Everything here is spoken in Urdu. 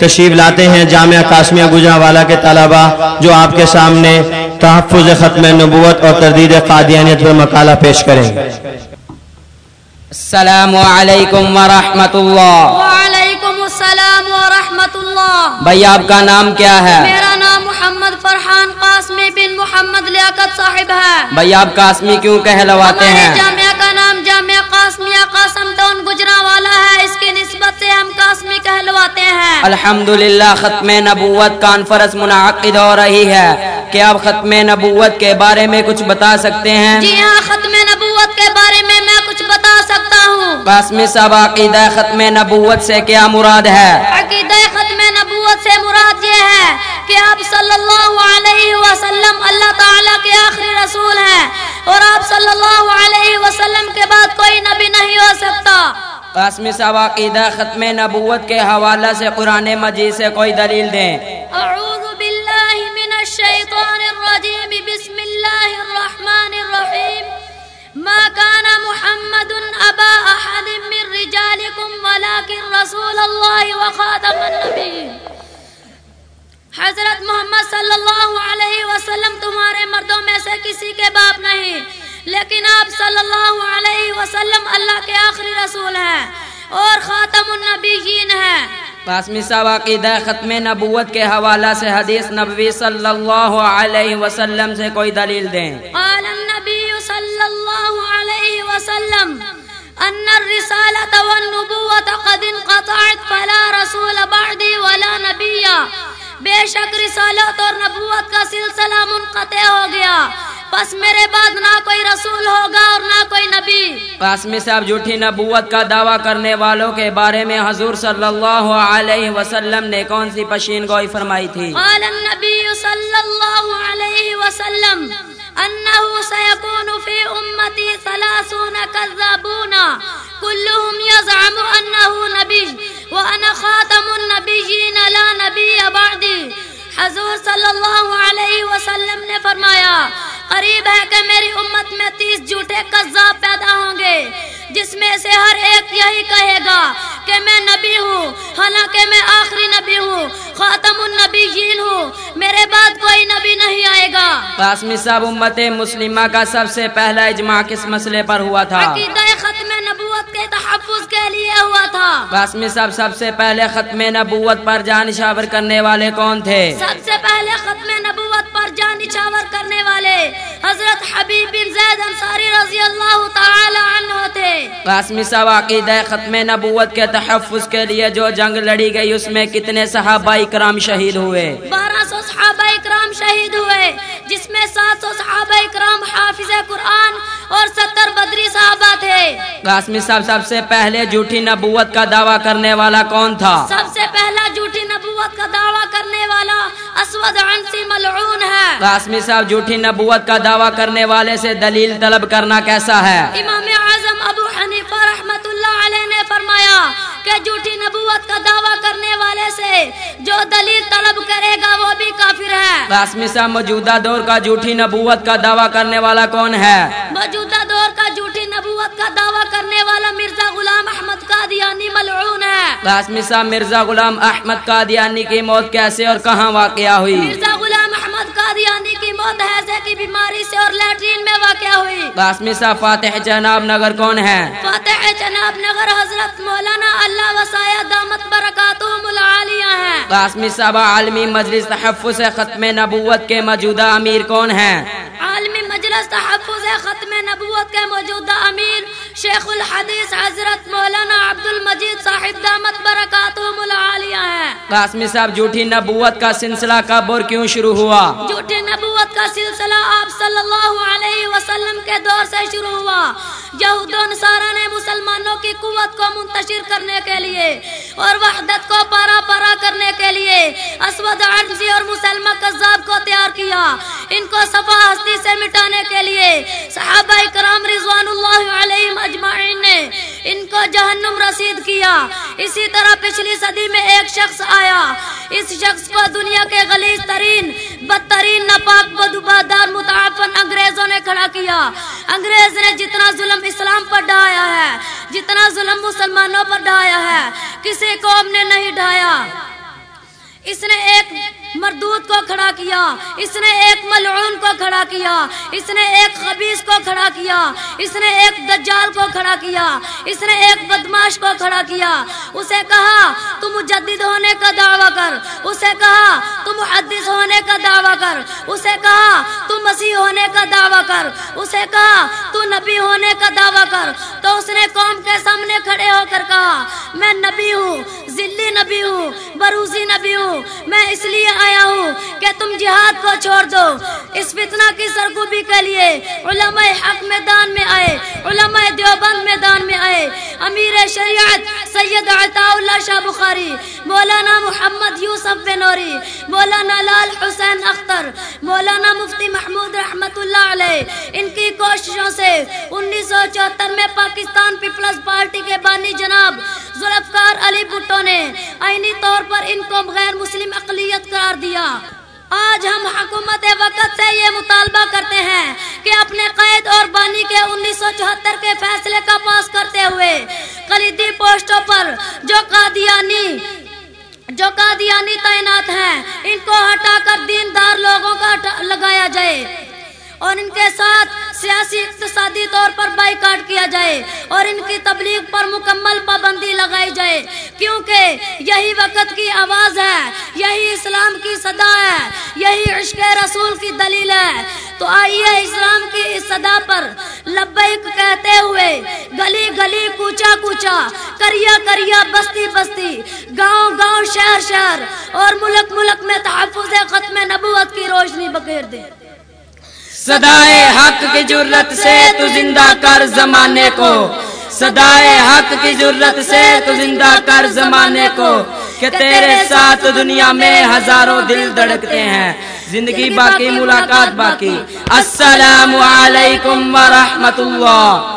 تشریف لاتے ہیں جامعہ قاسمیہ گجرا والا کے طلبہ جو آپ کے سامنے تحفظ ختم نبوت اور تردید قادیانیت پر مقالہ پیش کریں گے۔ السلام علیکم ورحمۃ اللہ وعلیکم السلام ورحمۃ اللہ بھائی آپ کا نام کیا ہے؟ میرا نام محمد فرحان قاسمی بن محمد لیاقت صاحب ہے۔ بھائی آپ قاسمی کیوں کہلواتے ہمارے ہیں؟ جامعہ کا نام جامعہ قاسمیہ قاسم ٹون الحمدللہ ختم نبوت کانفرنس منعقد ہو رہی ہے کیا آپ ختم نبوت کے بارے میں کچھ بتا سکتے ہیں؟ جی ہاں ختم نبوت کے بارے میں میں کچھ بتا سکتا ہوں۔ قاسمی صاحب عقیدہ ختم نبوت سے کیا مراد ہے؟ عقیدہ ختم نبوت سے مراد یہ ہے کہ آپ صلی اللہ علیہ وسلم اللہ تعالیٰ کے آخری رسول ہیں اور آپ صلی اللہ علیہ وسلم قاسمی صاحب عقیدہ ختم نبوت کے حوالہ سے قرآن مجید سے کوئی دلیل دیں۔ اعوذ باللہ من الشیطان الرجیم، بسم اللہ الرحمن الرحیم۔ ما كان محمد ابا احد من رجالكم ولكن رسول الله وخاتم النبيين حضرت محمد صلی اللہ علیہ وسلم، تمہارے مردوں میں سے آپ صلی اللہ علیہ وسلم اللہ کے آخری رسول ہیں اور خاتم النبیین ہیں۔ قاسمی صاحب عقیدہ ختم نبوت کے حوالہ سے حدیث نبوی صلی اللہ علیہ وسلم سے کوئی دلیل دیں۔ قال النبي صلى الله عليه وسلم أن الرسالة والنبوة قد انقطعت فلا رسول بعدي ولا نبي بے شک رسالت اور نبوت کا سلسلہ منقطع ہو گیا۔ پس میرے بعد نہ کوئی رسول ہوگا اور نہ کوئی نبی۔ قاسمی صاحب جھوٹی نبوت کا دعویٰ کرنے والوں کے بارے میں حضور صلی اللہ علیہ وسلم نے کون سی پشین گوئی فرمائی تھی؟ قال النبي صلى الله عليه وسلم أنه سيكون في أمتي ثلاثون كذابون كلهم يزعم أنه نبي وأنا خاتم النبيين لا نبي بعدي حضور صلی اللہ علیہ وسلم نے فرمایا قریب ہے کہ میری امت میں تیس جھوٹے قذاب پیدا ہوں گے جس میں سے ہر ایک یہی کہے گا کہ میں نبی ہوں حالانکہ میں آخری نبی ہوں خاتم النبیین ہوں میرے بعد کوئی نبی نہیں آئے گا۔ قاسمی صاحب امت مسلمہ کا سب سے پہلا اجماع کس مسئلے پر ہوا تھا؟ عقیدہ ختم نبوت کے تحفظ کے لیے ہوا تھا۔ قاسمی صاحب سب سے پہلے ختم نبوت پر جان شاور کرنے والے کون تھے؟ سب سے پہلے ختم نچھاور کرنے والے حضرت حبیب بن زید انصاری رضی اللہ تعالی عنہ تھے۔ قاسمی صاحب عقیدہ ختم نبوت کے تحفظ کے لیے جو جنگ لڑی گئی اس میں کتنے صحابہ کرام شہید ہوئے؟ بارہ سو صحابہ اکرام شہید ہوئے جس میں سات سو صحابہ اکرام حافظ قرآن اور ستر بدری صحابہ تھے۔ قاسمی صاحب سب سے پہلے جھوٹی نبوت کا دعویٰ کرنے والا کون تھا؟ سب ملعون ہے قاسمی صاحب جھوٹی نبوت کا دعویٰ کرنے والے سے دلیل طلب کرنا کیسا ہے؟ امام اعظم ابو حنیفہ رحمت اللہ علیہ نے فرمایا کہ جھوٹی نبوت کا دعویٰ کرنے والے سے جو دلیل طلب کرے گا وہ بھی کافر ہے۔ قاسمی صاحب موجودہ دور کا جھوٹی نبوت کا دعویٰ کرنے والا کون ہے؟ موجودہ دور کا جھوٹی نبوت کا دعویٰ کرنے والا مرزا غلام احمد قادیانی ملعون ہے۔ قاسمی صاحب مرزا غلام احمد قادیانی کی موت کیسے اور کہاں واقع ہوئی؟ مرزا غلام احمد قادیانی کی موت حیضے کی بیماری سے اور لیٹرین میں واقع ہوئی۔ قاسمی صاحب فاتح جناب نگر کون ہے؟ فاتح جناب نگر حضرت مولانا اللہ وسایہ دامت برکاتہم العالیہ ہیں۔ قاسمی صاحب عالمی مجلس تحفظ ختم نبوت کے موجودہ امیر کون ہیں؟ عالمی مجلس تحفظ ختم نبوت کے موجودہ امیر شیخ الحدیث حضرت مولانا عبد المجید صاحب دامت برکاتہم العالیہ ہیں۔ قاسمی صاحب جھوٹی نبوت کا سلسلہ کب اور کیوں شروع ہوا؟ جھوٹی نبوت کا سلسلہ سلسلہ آپ صلی اللہ علیہ وسلم کے دور سے شروع ہوا۔ یہود و نصارہ نے مسلمانوں کی قوت کو منتشر کرنے کے لیے اور وحدت کو پارا پارا کرنے کے لیے اسود عنسی اور مسلمہ قذاب کو تیار کیا۔ ان کو صفا ہستی سے مٹانے کے لیے صحابہ کرام رضوان اللہ علیہم اجمعین نے ان کو جہنم رسید کیا۔ اسی طرح پچھلی صدی میں ایک شخص آیا۔ اس شخص کو دنیا کے غلیظ ترین، بدترین، ناپاک، بدبادار، متعفن انگریزوں نے کھڑا کیا۔ انگریز نے جتنا ظلم اسلام پر ڈھایا ہے، جتنا ظلم مسلمانوں پر ڈھایا ہے، کسی قوم نے نہیں ڈھایا۔ اس نے ایک مردود کو کھڑا کیا۔ اس نے ایک ملعون کو کھڑا کیا۔ اس نے ایک خبیص کو کھڑا کیا۔ اس نے ایک دجال کو کھڑا کیا۔ اس نے ایک بدماش کو کھڑا کیا۔ اسے کہا، تم مجدد ہونے کا دعویٰ کر۔ اسے کہا، تم محدث ہونے کا دعویٰ کر۔ اسے کہا، تم مسیح ہونے کا دعویٰ کر۔ اسے کہا تو نبی ہونے کا دعویٰ کر۔ تو اس نے قوم کے سامنے کھڑے ہو کر کہا، میں نبی ہوں، ذلی نبی ہوں، بروزی نبی ہوں۔ میں اس لیے آیا ہوں کہ تم جہاد کو چھوڑ دو۔ اس فتنہ کی سرکوبی کے لیے علماء حق میدان میں آئے۔ علماء دیوبند میدان میں آئے۔ امیر شریعت سید عطا اللہ شاہ بخاری، مولانا محمد یوسف بنوری، مولانا لال حسین اختر، مولانا مفتی محمود رحمت اللہ علیہ۔ ان کی کوششوں سے انیس سو چوہتر میں پاکستان پیپلز پارٹی کے بانی جناب ذوالفقار علی بھٹو نے آئینی طور پر ان کو غیر مسلم اقلیت قرار دیا۔ آج ہم حکومت وقت سے یہ مطالبہ کرتے ہیں کہ اپنے قید اور بانی کے انیس سو چوہتر کے فیصلے کا پاس کرتے ہوئے کلیدی پوسٹوں پر جو قادیانی جو قادیانی تعینات ہیں، ان کو ہٹا کر دیندار لوگوں کا لگایا جائے اور ان کے ساتھ سیاسی اقتصادی طور پر بائی کاٹ کیا جائے اور ان کی تبلیغ پر مکمل پابندی لگائی جائے۔ کیونکہ یہی وقت کی آواز اسلام کی صدا ہے، یہی عشق رسول کی دلیل ہے۔ تو آئیے اسلام کی اس صدا پر لبیک کہتے ہوئے، گلی گلی کوچا کوچا، کریا کریا بستی بستی، گاؤں گاؤں شہر شہر، اور ملک ملک میں تحفظ ختم نبوت کی روشنی بکیر دے۔ صدائے حق کی ضرورت سے تو زندہ کر زمانے کو۔ صدائے حق کی ضرورت سے تو زندہ کر زمانے کو۔ کہ تیرے ساتھ دنیا میں ہزاروں دل دھڑکتے ہیں۔ زندگی باقی، ملاقات باقی۔ السلام علیکم ورحمت اللہ۔